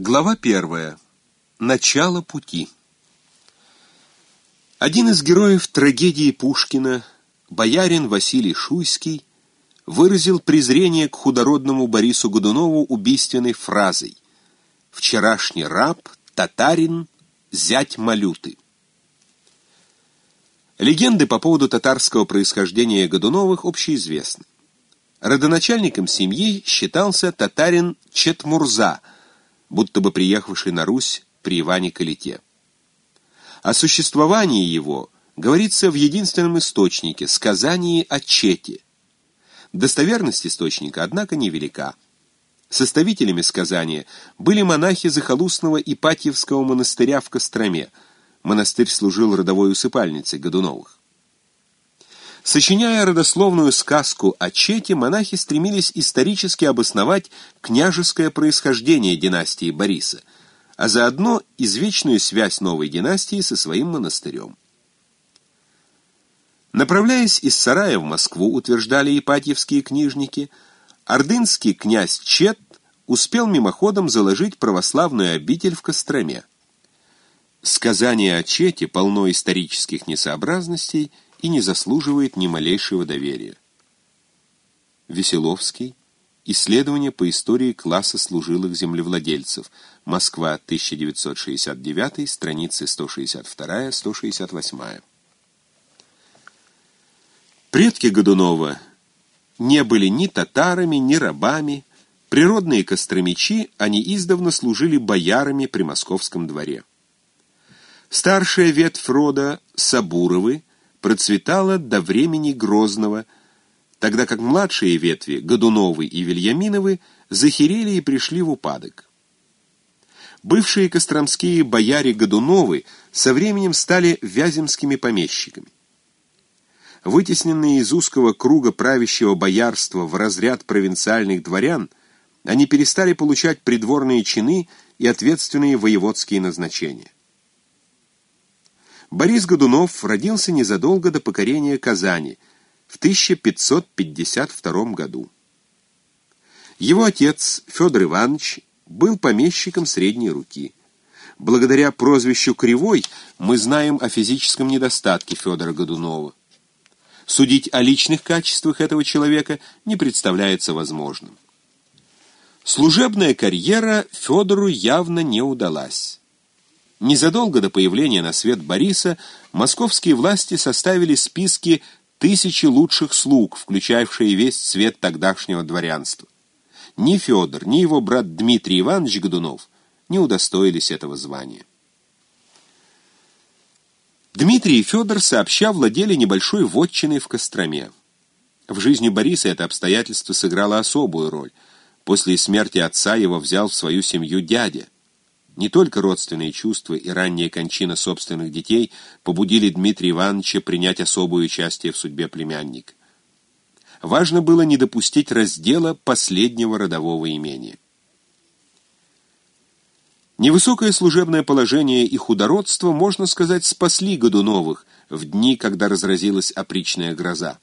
Глава первая. Начало пути. Один из героев трагедии Пушкина, боярин Василий Шуйский, выразил презрение к худородному Борису Годунову убийственной фразой «Вчерашний раб, татарин, зять Малюты». Легенды по поводу татарского происхождения Годуновых общеизвестны. Родоначальником семьи считался татарин Четмурза, будто бы приехавший на Русь при Иване Калите. О существовании его говорится в единственном источнике — сказании о Чете. Достоверность источника, однако, невелика. Составителями сказания были монахи захолустного Ипатьевского монастыря в Костроме. Монастырь служил родовой усыпальницей Годуновых. Сочиняя родословную сказку о Чете, монахи стремились исторически обосновать княжеское происхождение династии Бориса, а заодно извечную связь новой династии со своим монастырем. Направляясь из Сарая в Москву, утверждали ипатьевские книжники, ордынский князь Чет успел мимоходом заложить православную обитель в Костроме. Сказание о Чете полно исторических несообразностей – и не заслуживает ни малейшего доверия. Веселовский. Исследование по истории класса служилых землевладельцев. Москва, 1969, страницы 162-168. Предки Годунова не были ни татарами, ни рабами. Природные костромичи, они издавна служили боярами при московском дворе. Старшая ветвь рода Сабуровы процветала до времени Грозного, тогда как младшие ветви, Годуновы и Вильяминовы, захерели и пришли в упадок. Бывшие костромские бояре Годуновы со временем стали вяземскими помещиками. Вытесненные из узкого круга правящего боярства в разряд провинциальных дворян, они перестали получать придворные чины и ответственные воеводские назначения. Борис Годунов родился незадолго до покорения Казани в 1552 году. Его отец, Федор Иванович, был помещиком средней руки. Благодаря прозвищу «Кривой» мы знаем о физическом недостатке Федора Годунова. Судить о личных качествах этого человека не представляется возможным. Служебная карьера Федору явно не удалась. Незадолго до появления на свет Бориса московские власти составили списки тысячи лучших слуг, включавшие весь цвет тогдашнего дворянства. Ни Федор, ни его брат Дмитрий Иванович Годунов не удостоились этого звания. Дмитрий и Федор сообща владели небольшой вотчиной в Костроме. В жизни Бориса это обстоятельство сыграло особую роль. После смерти отца его взял в свою семью дядя – не только родственные чувства и ранняя кончина собственных детей побудили Дмитрия Ивановича принять особое участие в судьбе племянника. Важно было не допустить раздела последнего родового имения. Невысокое служебное положение и худородство, можно сказать, спасли Годуновых в дни, когда разразилась опричная гроза.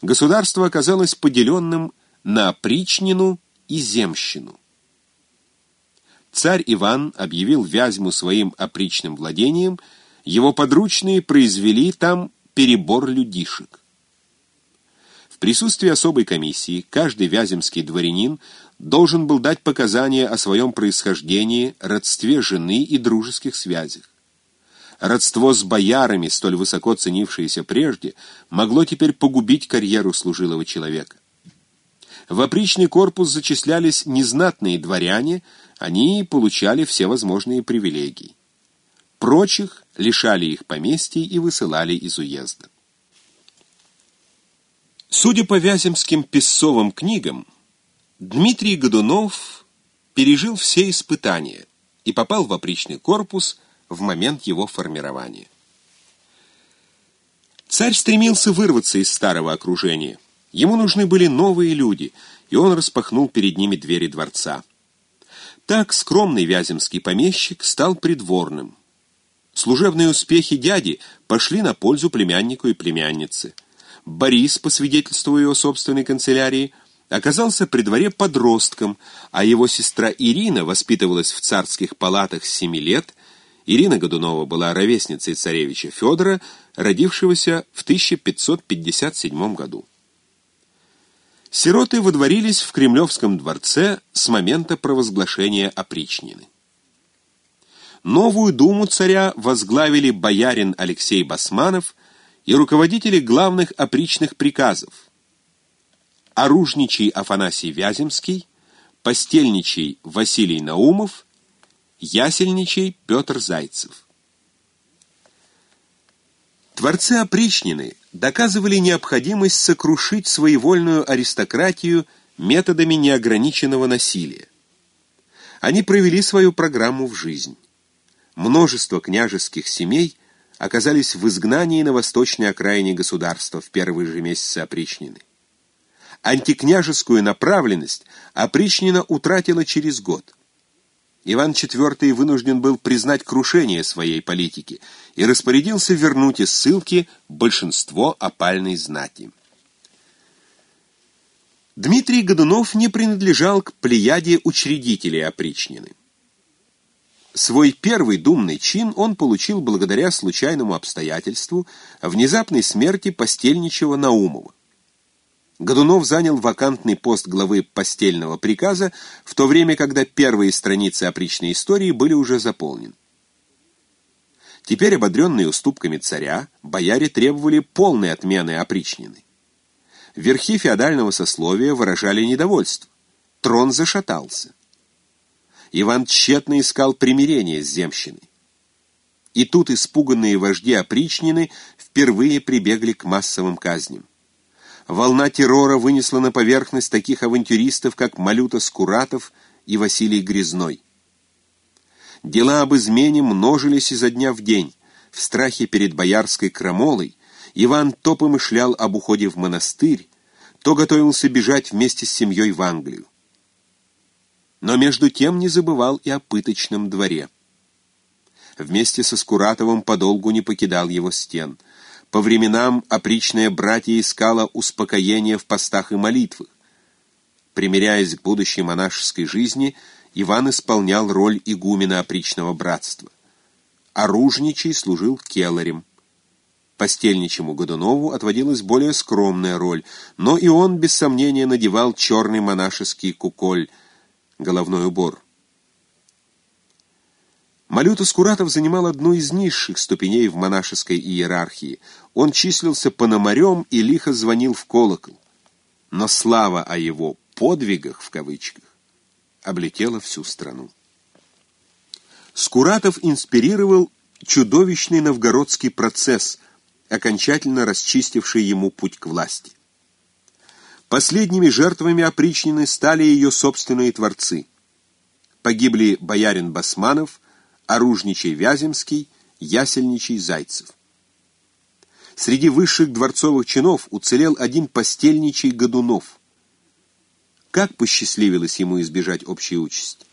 Государство оказалось поделенным на опричнину и земщину. Царь Иван объявил Вязьму своим опричным владением, его подручные произвели там перебор людишек. В присутствии особой комиссии каждый вяземский дворянин должен был дать показания о своем происхождении, родстве жены и дружеских связях. Родство с боярами, столь высоко ценившееся прежде, могло теперь погубить карьеру служилого человека. В опричный корпус зачислялись незнатные дворяне, они получали все возможные привилегии. Прочих лишали их поместий и высылали из уезда. Судя по Вяземским песцовым книгам, Дмитрий Годунов пережил все испытания и попал в опричный корпус в момент его формирования. Царь стремился вырваться из старого окружения. Ему нужны были новые люди, и он распахнул перед ними двери дворца. Так скромный вяземский помещик стал придворным. Служебные успехи дяди пошли на пользу племяннику и племяннице. Борис, по свидетельству его собственной канцелярии, оказался при дворе подростком, а его сестра Ирина воспитывалась в царских палатах с семи лет. Ирина Годунова была ровесницей царевича Федора, родившегося в 1557 году. Сироты водворились в Кремлевском дворце с момента провозглашения опричнины. Новую думу царя возглавили боярин Алексей Басманов и руководители главных опричных приказов оружничий Афанасий Вяземский, постельничий Василий Наумов, ясельничий Петр Зайцев. Творцы опричнины доказывали необходимость сокрушить своевольную аристократию методами неограниченного насилия. Они провели свою программу в жизнь. Множество княжеских семей оказались в изгнании на восточной окраине государства в первые же месяцы опричнины. Антикняжескую направленность опричнина утратила через год. Иван IV вынужден был признать крушение своей политики и распорядился вернуть из ссылки большинство опальной знати. Дмитрий Годунов не принадлежал к плеяде учредителей опричнины. Свой первый думный чин он получил благодаря случайному обстоятельству внезапной смерти постельничего Наумова. Годунов занял вакантный пост главы постельного приказа, в то время, когда первые страницы опричной истории были уже заполнены. Теперь, ободренные уступками царя, бояре требовали полной отмены опричнины. Верхи феодального сословия выражали недовольство. Трон зашатался. Иван тщетно искал примирения с земщиной. И тут испуганные вожди опричнины впервые прибегли к массовым казням волна террора вынесла на поверхность таких авантюристов, как Малюта Скуратов и Василий Грязной. Дела об измене множились изо дня в день. В страхе перед боярской крамолой Иван то помышлял об уходе в монастырь, то готовился бежать вместе с семьей в Англию. Но между тем не забывал и о пыточном дворе. Вместе со Скуратовым подолгу не покидал его стен — по временам опричное братья искало успокоение в постах и молитвах. Примиряясь к будущей монашеской жизни, Иван исполнял роль игумена опричного братства. Оружничий служил келарем. Постельничему Годунову отводилась более скромная роль, но и он, без сомнения, надевал черный монашеский куколь, головной убор. Малюта Скуратов занимал одну из низших ступеней в монашеской иерархии. Он числился пономарем и лихо звонил в колокол. Но слава о его «подвигах» в кавычках облетела всю страну. Скуратов инспирировал чудовищный новгородский процесс, окончательно расчистивший ему путь к власти. Последними жертвами опричнины стали ее собственные творцы. Погибли боярин Басманов, оружничий Вяземский, ясельничий Зайцев. Среди высших дворцовых чинов уцелел один постельничий Годунов. Как посчастливилось ему избежать общей участи?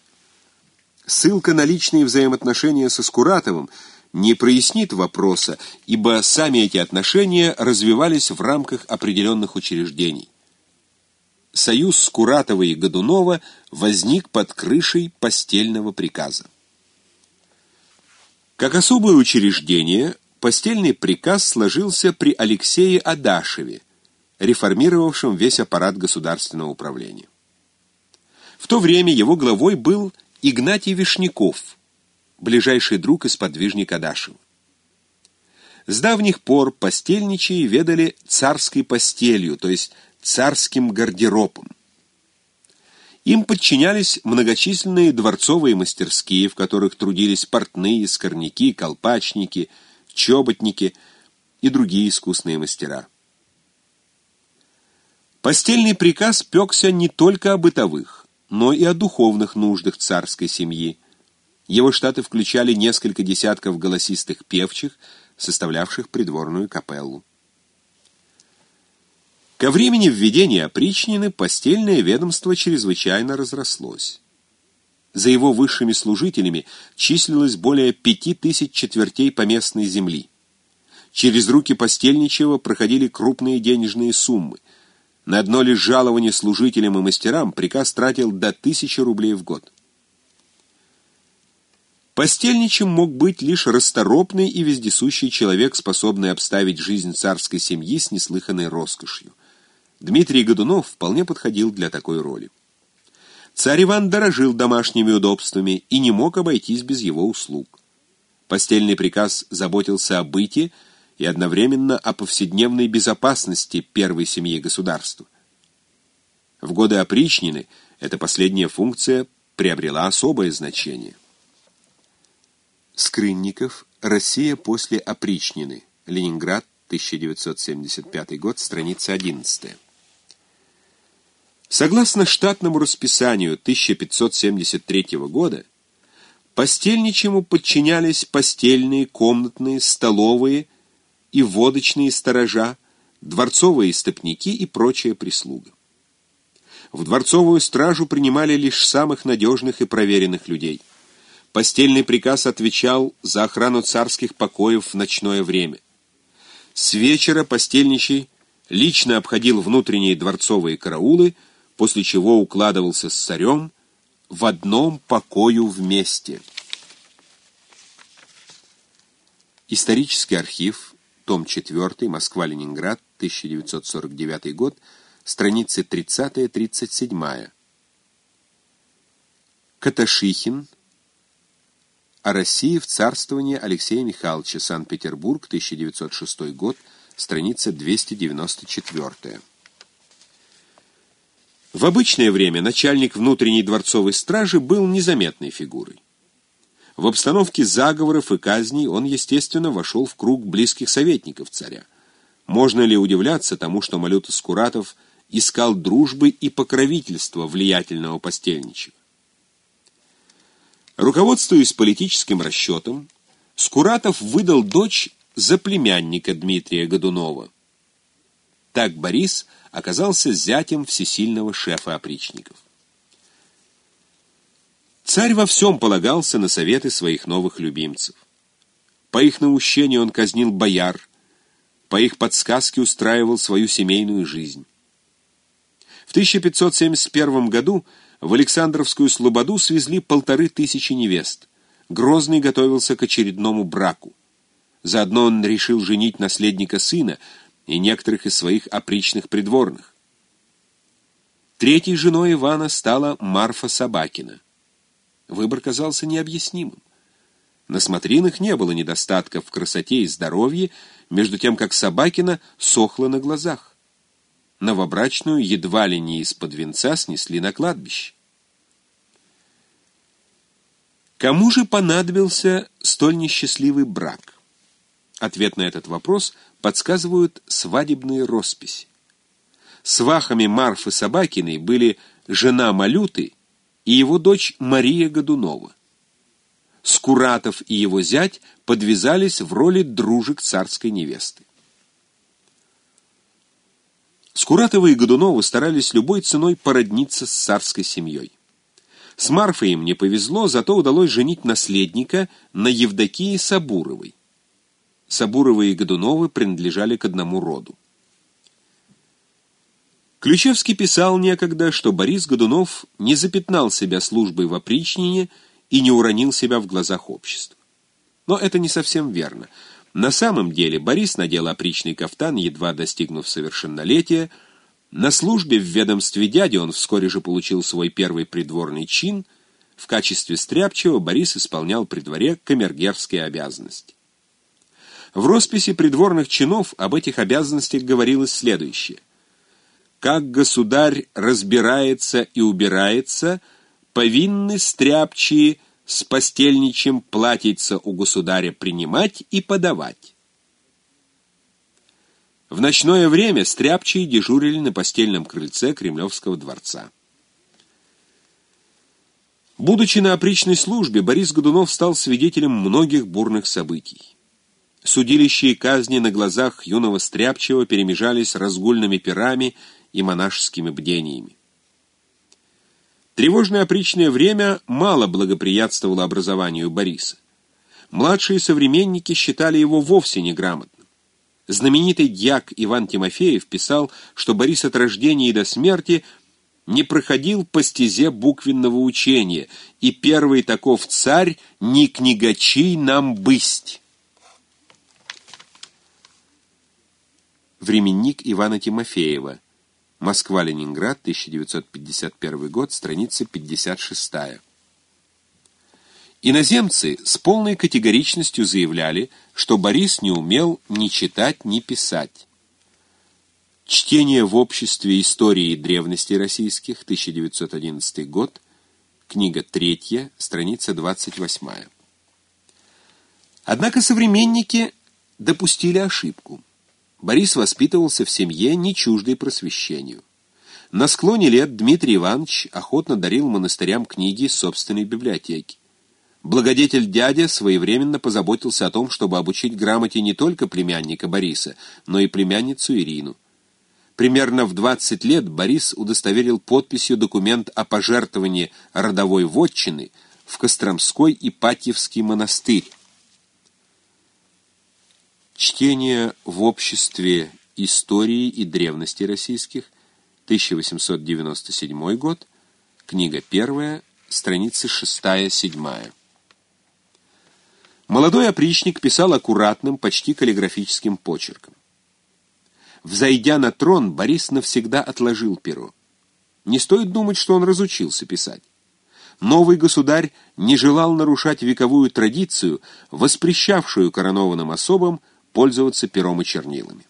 Ссылка на личные взаимоотношения со Скуратовым не прояснит вопроса, ибо сами эти отношения развивались в рамках определенных учреждений. Союз Скуратова и Годунова возник под крышей постельного приказа. Как особое учреждение, постельный приказ сложился при Алексее Адашеве, реформировавшем весь аппарат государственного управления. В то время его главой был Игнатий Вишняков, ближайший друг и сподвижник Адашева. С давних пор постельничие ведали царской постелью, то есть царским гардеробом. Им подчинялись многочисленные дворцовые мастерские, в которых трудились портные, скорняки, колпачники, чоботники и другие искусные мастера. Постельный приказ пекся не только о бытовых, но и о духовных нуждах царской семьи. Его штаты включали несколько десятков голосистых певчих, составлявших придворную капеллу. Ко времени введения опричнины постельное ведомство чрезвычайно разрослось. За его высшими служителями числилось более пяти тысяч четвертей поместной земли. Через руки постельничего проходили крупные денежные суммы. На одно лишь жалование служителям и мастерам приказ тратил до тысячи рублей в год. Постельничем мог быть лишь расторопный и вездесущий человек, способный обставить жизнь царской семьи с неслыханной роскошью. Дмитрий Годунов вполне подходил для такой роли. Царь Иван дорожил домашними удобствами и не мог обойтись без его услуг. Постельный приказ заботился о быте и одновременно о повседневной безопасности первой семьи государства. В годы опричнины эта последняя функция приобрела особое значение. Скрынников. Россия после опричнины. Ленинград, 1975 год, страница 11. Согласно штатному расписанию 1573 года, постельничему подчинялись постельные, комнатные, столовые и водочные сторожа, дворцовые стопники и прочая прислуга. В дворцовую стражу принимали лишь самых надежных и проверенных людей – Постельный приказ отвечал за охрану царских покоев в ночное время. С вечера постельничий лично обходил внутренние дворцовые караулы, после чего укладывался с царем в одном покою вместе. Исторический архив, том 4, Москва-Ленинград, 1949 год, страницы 30-37. Каташихин, о России в царствовании Алексея Михайловича, Санкт-Петербург, 1906 год, страница 294. В обычное время начальник внутренней дворцовой стражи был незаметной фигурой. В обстановке заговоров и казней он, естественно, вошел в круг близких советников царя. Можно ли удивляться тому, что Малюта Скуратов искал дружбы и покровительства влиятельного постельничего? Руководствуясь политическим расчетом, Скуратов выдал дочь за племянника Дмитрия Годунова. Так Борис оказался зятем всесильного шефа опричников. Царь во всем полагался на советы своих новых любимцев. По их наущению он казнил бояр, по их подсказке устраивал свою семейную жизнь. В 1571 году в Александровскую Слободу свезли полторы тысячи невест. Грозный готовился к очередному браку. Заодно он решил женить наследника сына и некоторых из своих опричных придворных. Третьей женой Ивана стала Марфа Собакина. Выбор казался необъяснимым. На смотринах не было недостатков в красоте и здоровье, между тем как Собакина сохла на глазах новобрачную едва ли не из-под венца снесли на кладбище. Кому же понадобился столь несчастливый брак? Ответ на этот вопрос подсказывают свадебные росписи. Свахами Марфы Собакиной были жена Малюты и его дочь Мария Годунова. Скуратов и его зять подвязались в роли дружек царской невесты. Скуратова и Годунова старались любой ценой породниться с царской семьей. С Марфой им не повезло, зато удалось женить наследника на Евдокии Сабуровой. Сабуровы и Годуновы принадлежали к одному роду. Ключевский писал некогда, что Борис Годунов не запятнал себя службой в опричнине и не уронил себя в глазах общества. Но это не совсем верно – на самом деле Борис надел опричный кафтан, едва достигнув совершеннолетия. На службе в ведомстве дяди он вскоре же получил свой первый придворный чин. В качестве стряпчего Борис исполнял при дворе камергерские обязанности. В росписи придворных чинов об этих обязанностях говорилось следующее. «Как государь разбирается и убирается, повинны стряпчие – с постельничем платьица у государя принимать и подавать. В ночное время стряпчие дежурили на постельном крыльце Кремлевского дворца. Будучи на опричной службе, Борис Годунов стал свидетелем многих бурных событий. Судилища и казни на глазах юного Стряпчего перемежались разгульными пирами и монашескими бдениями. Тревожное опричное время мало благоприятствовало образованию Бориса. Младшие современники считали его вовсе неграмотным. знаменитый дьяк Иван Тимофеев писал, что Борис от рождения и до смерти не проходил по стезе буквенного учения, и первый таков царь не книгачей нам бысть. Временник Ивана Тимофеева. Москва-Ленинград, 1951 год, страница 56. Иноземцы с полной категоричностью заявляли, что Борис не умел ни читать, ни писать. Чтение в обществе истории древности российских, 1911 год, книга 3, страница 28. Однако современники допустили ошибку. Борис воспитывался в семье, не чуждой просвещению. На склоне лет Дмитрий Иванович охотно дарил монастырям книги собственной библиотеки. Благодетель дядя своевременно позаботился о том, чтобы обучить грамоте не только племянника Бориса, но и племянницу Ирину. Примерно в 20 лет Борис удостоверил подписью документ о пожертвовании родовой вотчины в Костромской Ипатьевский монастырь. Чтение в обществе истории и древности российских, 1897 год, книга первая, страницы 6-7. Молодой опричник писал аккуратным, почти каллиграфическим почерком. Взойдя на трон, Борис навсегда отложил перо. Не стоит думать, что он разучился писать. Новый государь не желал нарушать вековую традицию, воспрещавшую коронованным особам пользоваться пером и чернилами.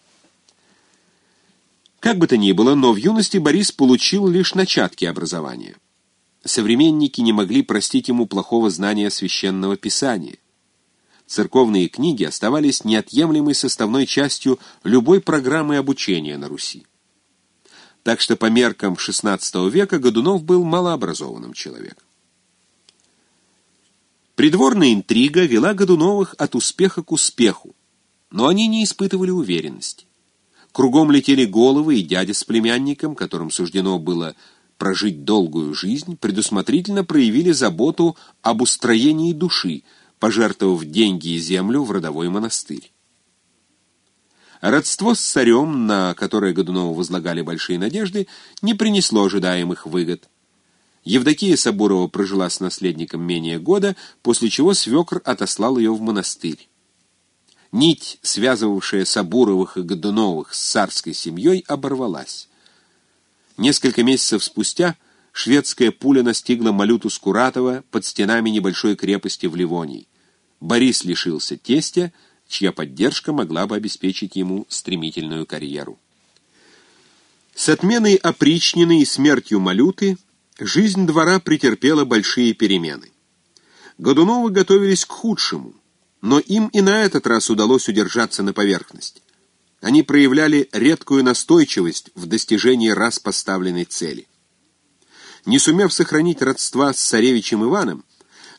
Как бы то ни было, но в юности Борис получил лишь начатки образования. Современники не могли простить ему плохого знания священного писания церковные книги оставались неотъемлемой составной частью любой программы обучения на Руси. Так что по меркам XVI века Годунов был малообразованным человеком. Придворная интрига вела Годуновых от успеха к успеху, но они не испытывали уверенности. Кругом летели головы, и дядя с племянником, которым суждено было прожить долгую жизнь, предусмотрительно проявили заботу об устроении души, пожертвовав деньги и землю в родовой монастырь. Родство с царем, на которое Годунову возлагали большие надежды, не принесло ожидаемых выгод. Евдокия Сабурова прожила с наследником менее года, после чего свекр отослал ее в монастырь. Нить, связывавшая Сабуровых и Годуновых с царской семьей, оборвалась. Несколько месяцев спустя шведская пуля настигла Малюту Скуратова под стенами небольшой крепости в Ливонии. Борис лишился тестя, чья поддержка могла бы обеспечить ему стремительную карьеру. С отменой опричнины и смертью Малюты жизнь двора претерпела большие перемены. Годуновы готовились к худшему, но им и на этот раз удалось удержаться на поверхности. Они проявляли редкую настойчивость в достижении раз поставленной цели. Не сумев сохранить родства с царевичем Иваном,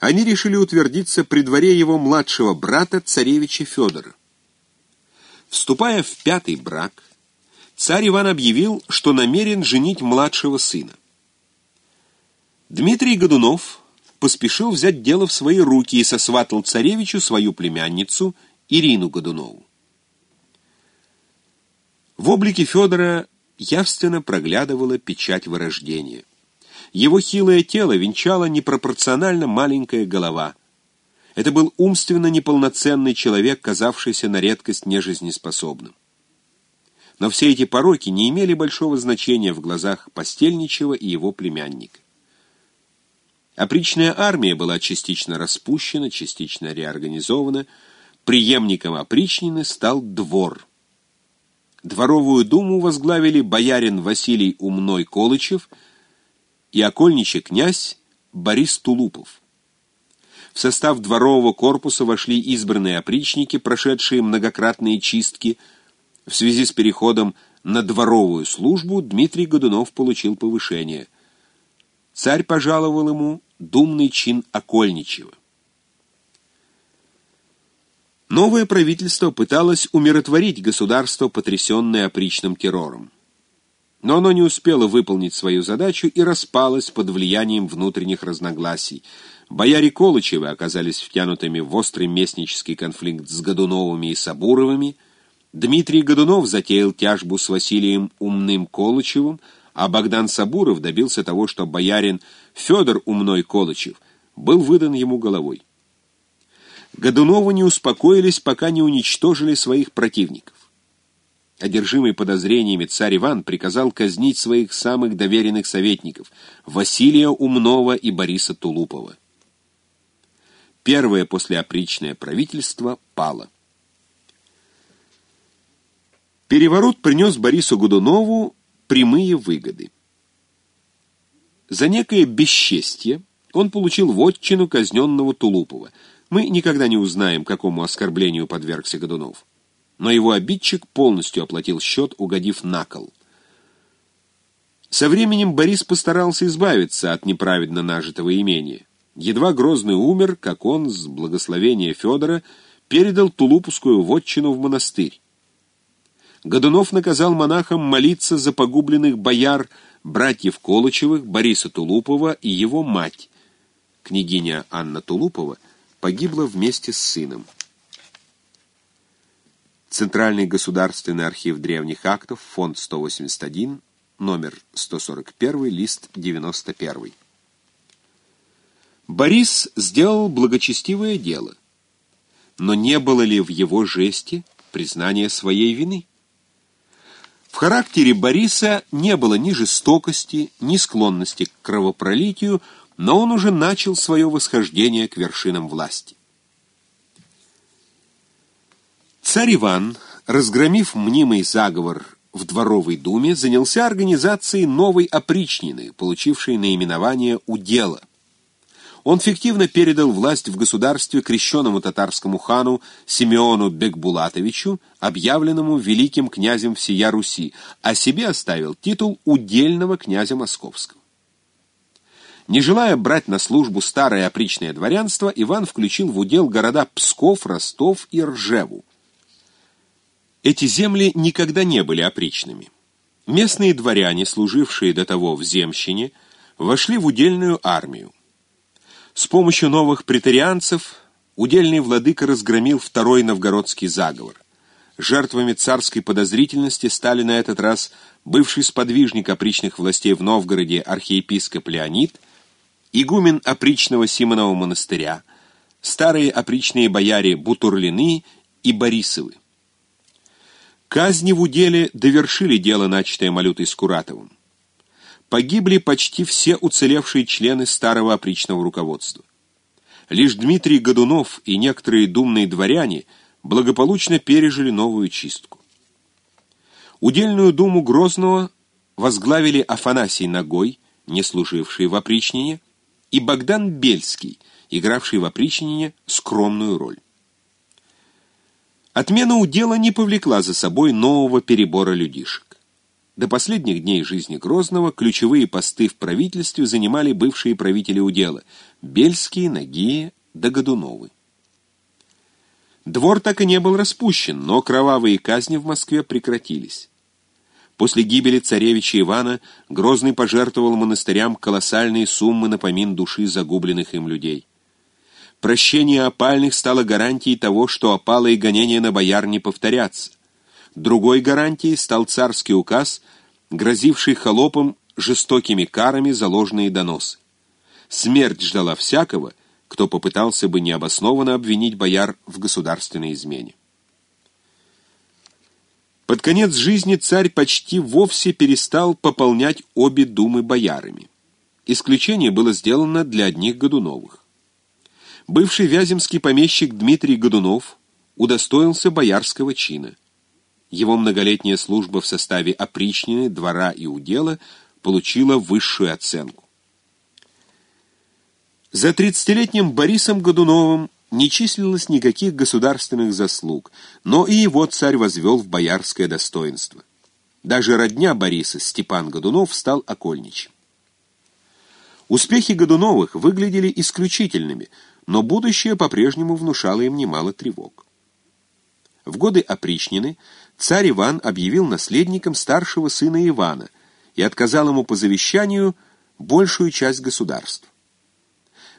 они решили утвердиться при дворе его младшего брата, царевича Федора. Вступая в пятый брак, царь Иван объявил, что намерен женить младшего сына. Дмитрий Годунов поспешил взять дело в свои руки и сосватал царевичу свою племянницу Ирину Годунову. В облике Федора явственно проглядывала печать вырождения. Его хилое тело венчала непропорционально маленькая голова. Это был умственно неполноценный человек, казавшийся на редкость нежизнеспособным. Но все эти пороки не имели большого значения в глазах Постельничего и его племянника. Опричная армия была частично распущена, частично реорганизована. Преемником опричнины стал двор. Дворовую думу возглавили боярин Василий Умной-Колычев – и окольничий князь Борис Тулупов. В состав дворового корпуса вошли избранные опричники, прошедшие многократные чистки. В связи с переходом на дворовую службу Дмитрий Годунов получил повышение. Царь пожаловал ему думный чин окольничего. Новое правительство пыталось умиротворить государство, потрясенное опричным террором. Но оно не успело выполнить свою задачу и распалось под влиянием внутренних разногласий. Бояре Колычевы оказались втянутыми в острый местнический конфликт с Годуновыми и Сабуровыми, Дмитрий Годунов затеял тяжбу с Василием Умным Колычевым, а Богдан Сабуров добился того, что боярин Федор Умной Колычев был выдан ему головой. Годуновы не успокоились, пока не уничтожили своих противников. Одержимый подозрениями царь Иван приказал казнить своих самых доверенных советников Василия Умнова и Бориса Тулупова. Первое послеопричное правительство пало. Переворот принес Борису Годунову прямые выгоды. За некое бесчестье он получил вотчину казненного Тулупова. Мы никогда не узнаем, какому оскорблению подвергся Годунов но его обидчик полностью оплатил счет, угодив на кол. Со временем Борис постарался избавиться от неправедно нажитого имения. Едва Грозный умер, как он, с благословения Федора, передал Тулупускую вотчину в монастырь. Годунов наказал монахам молиться за погубленных бояр, братьев Колычевых, Бориса Тулупова и его мать. Княгиня Анна Тулупова погибла вместе с сыном. Центральный государственный архив древних актов, фонд 181, номер 141, лист 91. Борис сделал благочестивое дело, но не было ли в его жесте признания своей вины? В характере Бориса не было ни жестокости, ни склонности к кровопролитию, но он уже начал свое восхождение к вершинам власти. Царь Иван, разгромив мнимый заговор в дворовой думе, занялся организацией новой опричнины, получившей наименование «Удела». Он фиктивно передал власть в государстве крещенному татарскому хану Симеону Бекбулатовичу, объявленному великим князем всея Руси, а себе оставил титул удельного князя Московского. Не желая брать на службу старое опричное дворянство, Иван включил в удел города Псков, Ростов и Ржеву. Эти земли никогда не были опричными. Местные дворяне, служившие до того в земщине, вошли в удельную армию. С помощью новых претарианцев удельный владыка разгромил второй новгородский заговор. Жертвами царской подозрительности стали на этот раз бывший сподвижник опричных властей в Новгороде архиепископ Леонид, игумен опричного Симонова монастыря, старые опричные бояре Бутурлины и Борисовы. Казни в уделе довершили дело, начатое Малютой Скуратовым. Погибли почти все уцелевшие члены старого опричного руководства. Лишь Дмитрий Годунов и некоторые думные дворяне благополучно пережили новую чистку. Удельную думу Грозного возглавили Афанасий Ногой, не служивший в опричнине, и Богдан Бельский, игравший в опричнине скромную роль. Отмена удела не повлекла за собой нового перебора людишек. До последних дней жизни Грозного ключевые посты в правительстве занимали бывшие правители удела – Бельские, Нагие да Годуновы. Двор так и не был распущен, но кровавые казни в Москве прекратились. После гибели царевича Ивана Грозный пожертвовал монастырям колоссальные суммы на помин души загубленных им людей. Прощение опальных стало гарантией того, что опалы и гонения на бояр не повторятся. Другой гарантией стал царский указ, грозивший холопам жестокими карами за ложные доносы. Смерть ждала всякого, кто попытался бы необоснованно обвинить бояр в государственной измене. Под конец жизни царь почти вовсе перестал пополнять обе думы боярами. Исключение было сделано для одних Годуновых бывший вяземский помещик Дмитрий Годунов удостоился боярского чина. Его многолетняя служба в составе опричнины, двора и удела получила высшую оценку. За тридцатилетним Борисом Годуновым не числилось никаких государственных заслуг, но и его царь возвел в боярское достоинство. Даже родня Бориса, Степан Годунов, стал окольничем. Успехи Годуновых выглядели исключительными – но будущее по-прежнему внушало им немало тревог. В годы опричнины царь Иван объявил наследником старшего сына Ивана и отказал ему по завещанию большую часть государства.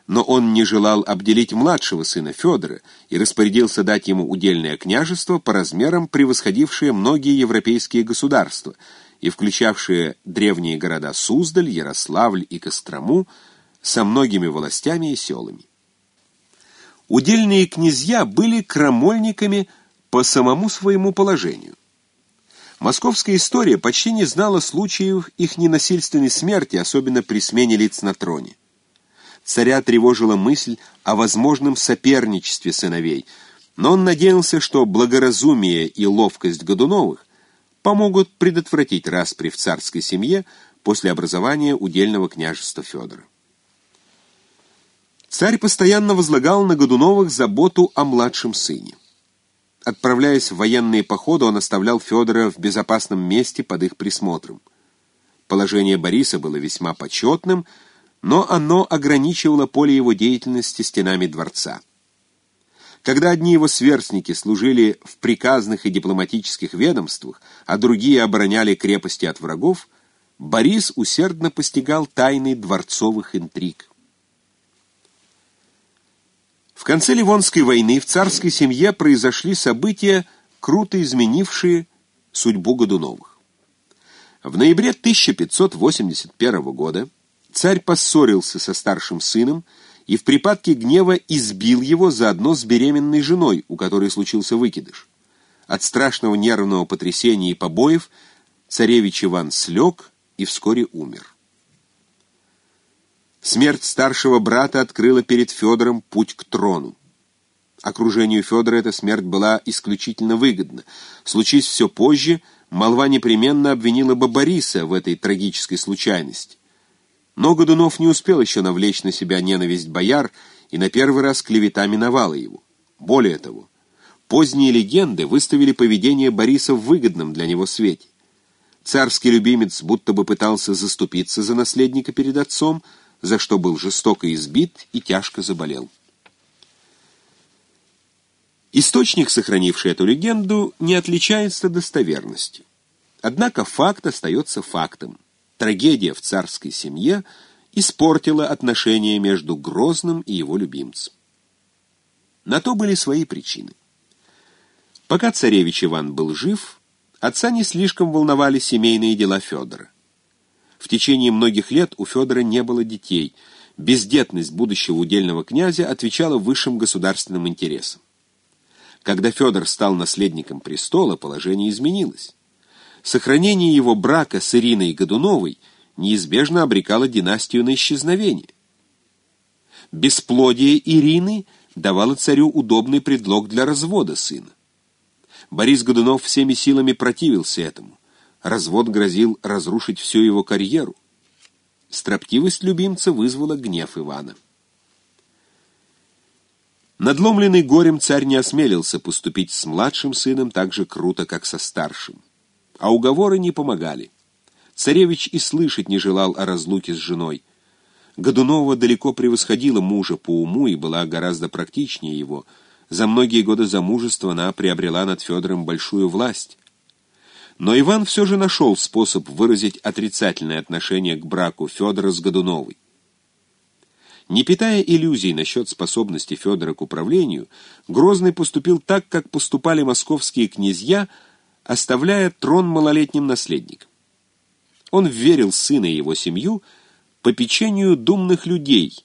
но он не желал обделить младшего сына Федора и распорядился дать ему удельное княжество по размерам превосходившее многие европейские государства и включавшее древние города Суздаль, Ярославль и Кострому со многими властями и селами. Удельные князья были крамольниками по самому своему положению. Московская история почти не знала случаев их ненасильственной смерти, особенно при смене лиц на троне. Царя тревожила мысль о возможном соперничестве сыновей, но он надеялся, что благоразумие и ловкость Годуновых помогут предотвратить распри в царской семье после образования удельного княжества Федора. Царь постоянно возлагал на Годуновых заботу о младшем сыне. Отправляясь в военные походы, он оставлял Федора в безопасном месте под их присмотром. Положение Бориса было весьма почетным, но оно ограничивало поле его деятельности стенами дворца. Когда одни его сверстники служили в приказных и дипломатических ведомствах, а другие обороняли крепости от врагов, Борис усердно постигал тайны дворцовых интриг. В конце Ливонской войны в царской семье произошли события, круто изменившие судьбу Годуновых. В ноябре 1581 года Царь поссорился со старшим сыном и в припадке гнева избил его заодно с беременной женой, у которой случился выкидыш. От страшного нервного потрясения и побоев царевич Иван слег и вскоре умер. Смерть старшего брата открыла перед Федором путь к трону. Окружению Федора эта смерть была исключительно выгодна. Случись все позже, молва непременно обвинила бы Бориса в этой трагической случайности. Но Годунов не успел еще навлечь на себя ненависть бояр, и на первый раз клевета миновала его. Более того, поздние легенды выставили поведение Бориса в выгодном для него свете. Царский любимец будто бы пытался заступиться за наследника перед отцом, за что был жестоко избит и тяжко заболел. Источник, сохранивший эту легенду, не отличается достоверностью. Однако факт остается фактом трагедия в царской семье испортила отношения между Грозным и его любимцем. На то были свои причины. Пока царевич Иван был жив, отца не слишком волновали семейные дела Федора. В течение многих лет у Федора не было детей. Бездетность будущего удельного князя отвечала высшим государственным интересам. Когда Федор стал наследником престола, положение изменилось. Сохранение его брака с Ириной Годуновой неизбежно обрекало династию на исчезновение. Бесплодие Ирины давало царю удобный предлог для развода сына. Борис Годунов всеми силами противился этому. Развод грозил разрушить всю его карьеру. Строптивость любимца вызвала гнев Ивана. Надломленный горем царь не осмелился поступить с младшим сыном так же круто, как со старшим. А уговоры не помогали. Царевич и слышать не желал о разлуке с женой. Годунова далеко превосходила мужа по уму и была гораздо практичнее его. За многие годы замужества она приобрела над Федором большую власть. Но Иван все же нашел способ выразить отрицательное отношение к браку Федора с Годуновой. Не питая иллюзий насчет способности Федора к управлению, Грозный поступил так, как поступали московские князья – оставляя трон малолетним наследником. Он верил сына и его семью по печенью думных людей,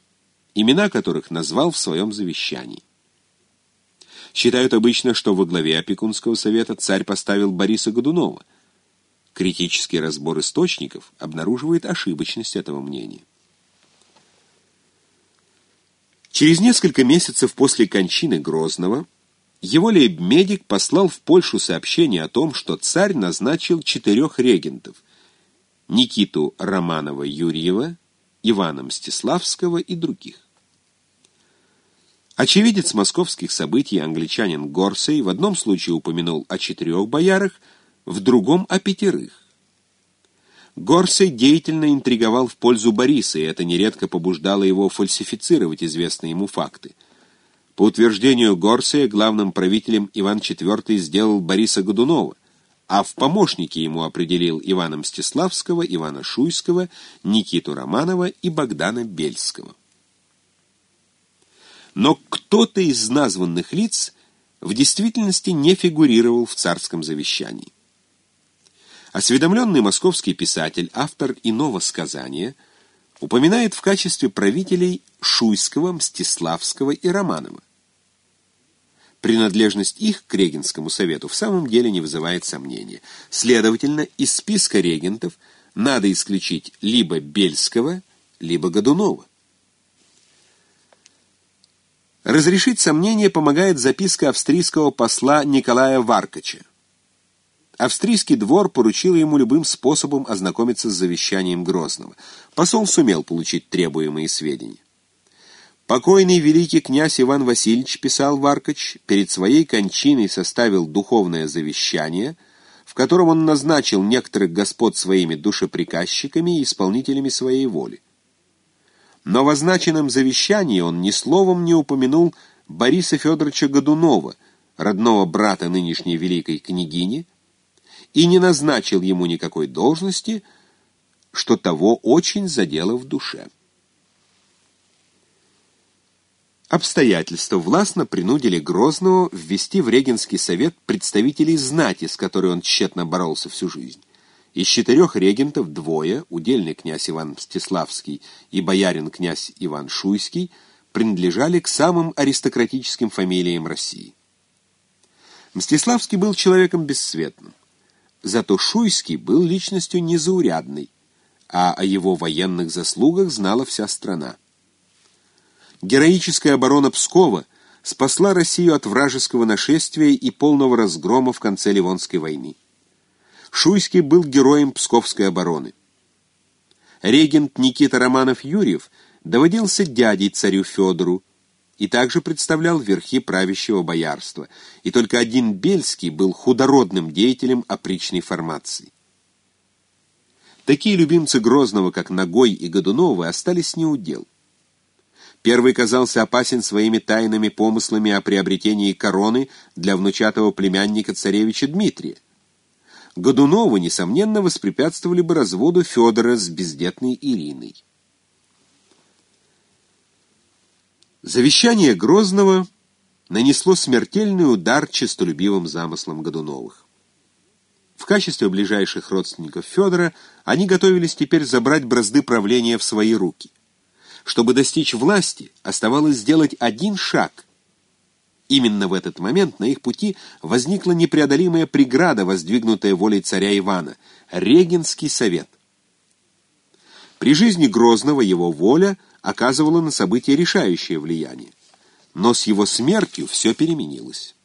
имена которых назвал в своем завещании. Считают обычно, что во главе опекунского совета царь поставил Бориса Годунова. Критический разбор источников обнаруживает ошибочность этого мнения. Через несколько месяцев после кончины Грозного его лейб-медик послал в Польшу сообщение о том, что царь назначил четырех регентов – Никиту Романова-Юрьева, Ивана Мстиславского и других. Очевидец московских событий, англичанин Горсей, в одном случае упомянул о четырех боярах, в другом – о пятерых. Горсей деятельно интриговал в пользу Бориса, и это нередко побуждало его фальсифицировать известные ему факты – по утверждению Горсия, главным правителем Иван IV сделал Бориса Годунова, а в помощники ему определил Ивана Мстиславского, Ивана Шуйского, Никиту Романова и Богдана Бельского. Но кто-то из названных лиц в действительности не фигурировал в царском завещании. Осведомленный московский писатель, автор иного сказания, упоминает в качестве правителей Шуйского, Мстиславского и Романова. Принадлежность их к регенскому совету в самом деле не вызывает сомнения. Следовательно, из списка регентов надо исключить либо Бельского, либо Годунова. Разрешить сомнение помогает записка австрийского посла Николая Варкача. Австрийский двор поручил ему любым способом ознакомиться с завещанием Грозного. Посол сумел получить требуемые сведения. Покойный великий князь Иван Васильевич, писал Варкач, перед своей кончиной составил духовное завещание, в котором он назначил некоторых господ своими душеприказчиками и исполнителями своей воли. Но в означенном завещании он ни словом не упомянул Бориса Федоровича Годунова, родного брата нынешней великой княгини, и не назначил ему никакой должности, что того очень задело в душе. Обстоятельства властно принудили Грозного ввести в Регенский совет представителей знати, с которой он тщетно боролся всю жизнь. Из четырех регентов двое, удельный князь Иван Мстиславский и боярин князь Иван Шуйский, принадлежали к самым аристократическим фамилиям России. Мстиславский был человеком бесцветным. Зато Шуйский был личностью незаурядной, а о его военных заслугах знала вся страна. Героическая оборона Пскова спасла Россию от вражеского нашествия и полного разгрома в конце Ливонской войны. Шуйский был героем Псковской обороны. Регент Никита Романов-Юрьев доводился дядей царю Федору и также представлял верхи правящего боярства, и только один Бельский был худородным деятелем опричной формации. Такие любимцы Грозного, как Ногой и Годуновы, остались неудел. Первый казался опасен своими тайными помыслами о приобретении короны для внучатого племянника царевича Дмитрия. Годунову, несомненно, воспрепятствовали бы разводу Федора с бездетной Ириной. Завещание Грозного нанесло смертельный удар честолюбивым замыслам Годуновых. В качестве ближайших родственников Федора они готовились теперь забрать бразды правления в свои руки. Чтобы достичь власти, оставалось сделать один шаг. Именно в этот момент на их пути возникла непреодолимая преграда, воздвигнутая волей царя Ивана — Регенский совет. При жизни Грозного его воля оказывала на события решающее влияние. Но с его смертью все переменилось.